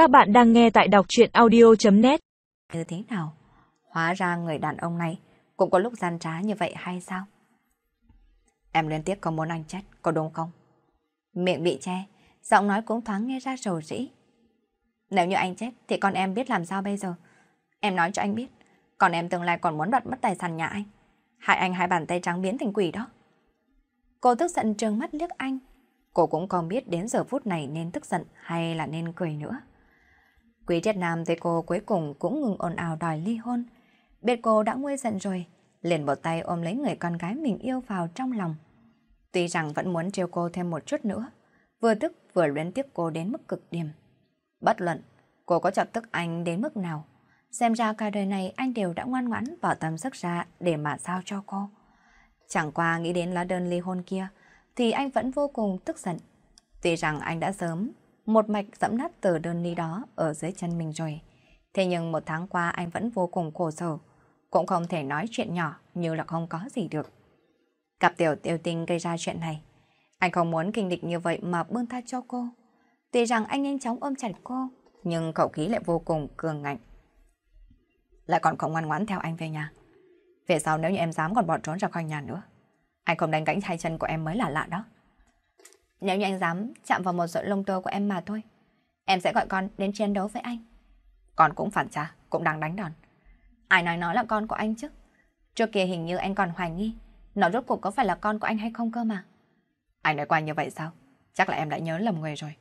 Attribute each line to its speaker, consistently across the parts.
Speaker 1: Các bạn đang nghe tại đọc chuyện audio.net
Speaker 2: Như thế nào? Hóa ra người đàn ông này cũng có lúc gian trá như vậy hay sao? Em liên tiếp có muốn anh chết, có đúng không? Miệng bị che, giọng nói cũng thoáng nghe ra rầu rĩ. Nếu như anh chết thì con em biết làm sao bây giờ? Em nói cho anh biết, còn em tương lai còn muốn đoạt mất tài sản nhà anh. Hại anh hai bàn tay trắng biến thành quỷ đó. Cô tức giận trừng mắt liếc anh. Cô cũng không biết đến giờ phút này nên tức giận hay là nên cười nữa. Quý triết nam thấy cô cuối cùng cũng ngừng ồn ào đòi ly hôn. Biết cô đã nguôi giận rồi, liền một tay ôm lấy người con gái mình yêu vào trong lòng. Tuy rằng vẫn muốn trêu cô thêm một chút nữa, vừa tức vừa luyến tiếc cô đến mức cực điểm. Bất luận, cô có chọc tức anh đến mức nào, xem ra cả đời này anh đều đã ngoan ngoãn bỏ tâm sức ra để mà giao cho cô. Chẳng qua nghĩ đến lá đơn ly hôn kia, thì anh vẫn vô cùng tức giận. Tuy rằng anh đã sớm một mạch dẫm nát tờ đơn ly đó ở dưới chân mình rồi. Thế nhưng một tháng qua anh vẫn vô cùng khổ sở, cũng không thể nói chuyện nhỏ như là không có gì được. Cặp tiểu tiêu tinh gây ra chuyện này. Anh không muốn kinh địch như vậy mà buông tha cho cô. Tuy rằng anh nhanh chóng ôm chặt cô, nhưng cậu khí lại vô cùng cường ngạnh. Lại còn không ngoan ngoãn theo anh về nhà. Về sau nếu như em dám còn bỏ trốn ra khỏi nhà nữa, anh không đánh gãy hai chân của em mới là lạ đó. Nếu như anh dám chạm vào một sợi lông tơ của em mà thôi, em sẽ gọi con đến chiến đấu với anh. Con cũng phản trả, cũng đang đánh đòn. Ai nói nó là con của anh chứ? Trước kia hình như anh còn hoài nghi, nó rốt cuộc có phải là con của anh hay không cơ mà. Anh nói qua như vậy sao? Chắc là em đã nhớ lầm người rồi.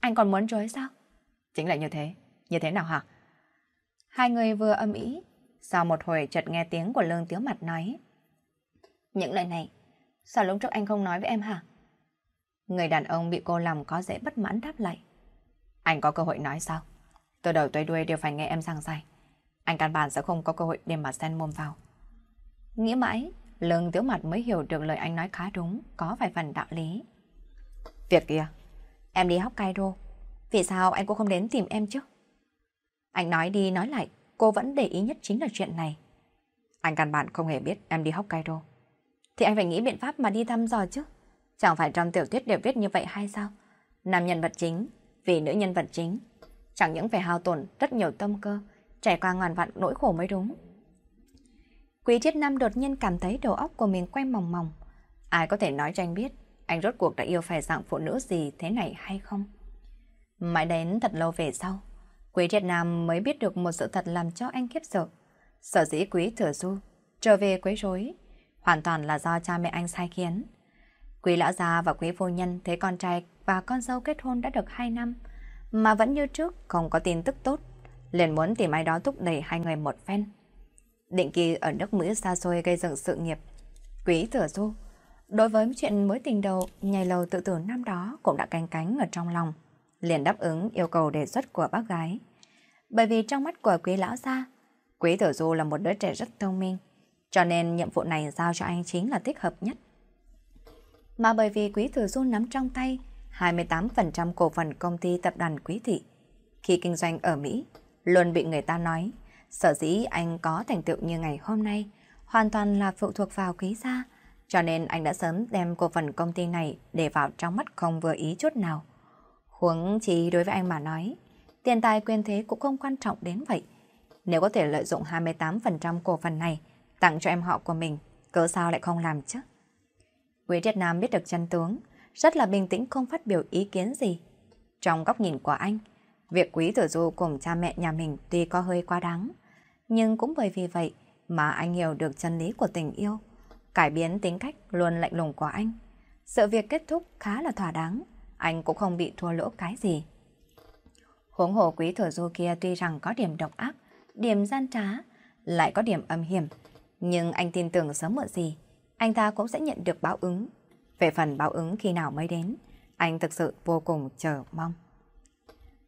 Speaker 2: Anh còn muốn chối sao? Chính là như thế. Như thế nào hả? Hai người vừa âm ý. Sau một hồi chợt nghe tiếng của lương tiếu mặt nói. Những lời này, sao lúc trước anh không nói với em hả? Người đàn ông bị cô làm có dễ bất mãn đáp lại. Anh có cơ hội nói sao? Từ đầu tới đuôi đều phải nghe em giảng giải. Anh căn bản sẽ không có cơ hội để mà xen mồm vào. Nghĩ mãi, lương tiếu mặt mới hiểu được lời anh nói khá đúng, có vài phần đạo lý. Việc kia, em đi học Cairo. Vì sao anh cũng không đến tìm em chứ? Anh nói đi nói lại, cô vẫn để ý nhất chính là chuyện này. Anh căn bản không hề biết em đi học Cairo. Thì anh phải nghĩ biện pháp mà đi thăm dò chứ. Chẳng phải trong tiểu thuyết đều viết như vậy hay sao? Nam nhân vật chính, vì nữ nhân vật chính. Chẳng những phải hao tổn rất nhiều tâm cơ, trải qua ngàn vạn nỗi khổ mới đúng. Quý triết nam đột nhiên cảm thấy đầu óc của mình quay mòng mòng. Ai có thể nói cho anh biết anh rốt cuộc đã yêu phải dạng phụ nữ gì thế này hay không? Mãi đến thật lâu về sau, Quý triết nam mới biết được một sự thật làm cho anh khiếp sợ. Sở dĩ quý thừa du, trở về quấy rối, hoàn toàn là do cha mẹ anh sai khiến. Quý lão gia và quý phu nhân thấy con trai và con dâu kết hôn đã được 2 năm, mà vẫn như trước không có tin tức tốt, liền muốn tìm ai đó thúc đẩy hai người một phen. Định kỳ ở nước Mỹ xa xôi gây dựng sự nghiệp. Quý thừa du, đối với chuyện mối tình đầu nhảy lầu tự tử năm đó cũng đã canh cánh ở trong lòng, liền đáp ứng yêu cầu đề xuất của bác gái. Bởi vì trong mắt của quý lão gia, quý thừa du là một đứa trẻ rất thông minh, cho nên nhiệm vụ này giao cho anh chính là thích hợp nhất. Mà bởi vì quý thừa du nắm trong tay 28% cổ phần công ty tập đoàn quý thị, khi kinh doanh ở Mỹ, luôn bị người ta nói Sở dĩ anh có thành tựu như ngày hôm nay hoàn toàn là phụ thuộc vào quý gia, cho nên anh đã sớm đem cổ phần công ty này để vào trong mắt không vừa ý chút nào. Huống chỉ đối với anh mà nói, tiền tài quyền thế cũng không quan trọng đến vậy. Nếu có thể lợi dụng 28% cổ phần này tặng cho em họ của mình, cớ sao lại không làm chứ? Quý Việt Nam biết được chân tướng, rất là bình tĩnh không phát biểu ý kiến gì. Trong góc nhìn của anh, việc quý tử du cùng cha mẹ nhà mình tuy có hơi quá đáng, nhưng cũng bởi vì vậy mà anh hiểu được chân lý của tình yêu, cải biến tính cách luôn lạnh lùng của anh. Sự việc kết thúc khá là thỏa đáng, anh cũng không bị thua lỗ cái gì. Huống hồ quý thừa du kia tuy rằng có điểm độc ác, điểm gian trá, lại có điểm âm hiểm, nhưng anh tin tưởng sớm muộn gì, anh ta cũng sẽ nhận được báo ứng. Về phần báo ứng khi nào mới đến, anh thực sự vô cùng chờ mong.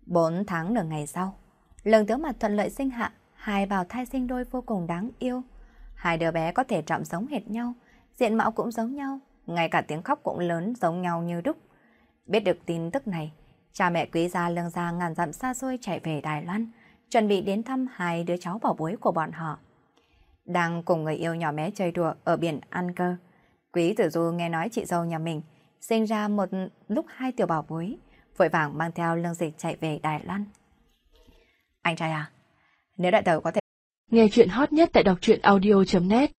Speaker 2: Bốn tháng nửa ngày sau, lần tướng mặt thuận lợi sinh hạ, hai bào thai sinh đôi vô cùng đáng yêu. Hai đứa bé có thể trọng giống hệt nhau, diện mạo cũng giống nhau, ngay cả tiếng khóc cũng lớn giống nhau như đúc. Biết được tin tức này, cha mẹ quý gia lương gia ngàn dặm xa xôi chạy về Đài Loan, chuẩn bị đến thăm hai đứa cháu bảo bối của bọn họ. Đang cùng người yêu nhỏ bé chơi đùa ở biển An Cơ, Quý tử du nghe nói chị dâu nhà mình sinh ra một lúc hai tiểu bảo bối, vội vàng mang theo lương dịch chạy về Đài Loan. Anh trai à, nếu đại tàu có thể...
Speaker 1: Nghe chuyện hot nhất tại đọc truyện audio.net